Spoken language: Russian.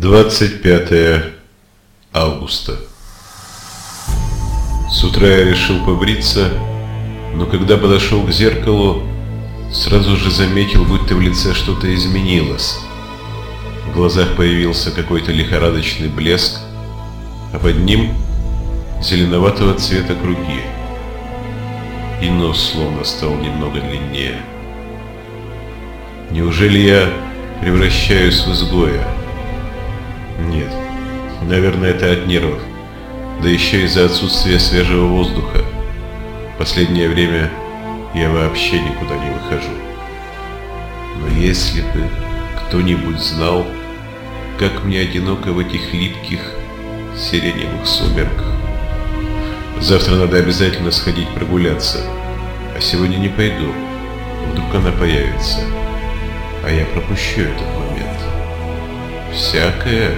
25 августа. С утра я решил побриться, но когда подошел к зеркалу, сразу же заметил, будто в лице что-то изменилось. В глазах появился какой-то лихорадочный блеск, а под ним зеленоватого цвета круги. И нос словно стал немного длиннее. Неужели я превращаюсь в изгоя? Нет, наверное, это от нервов. Да еще из-за отсутствия свежего воздуха. Последнее время я вообще никуда не выхожу. Но если бы кто-нибудь знал, как мне одиноко в этих липких сиреневых сумерках. Завтра надо обязательно сходить прогуляться, а сегодня не пойду. Вдруг она появится, а я пропущу этот момент. Всякое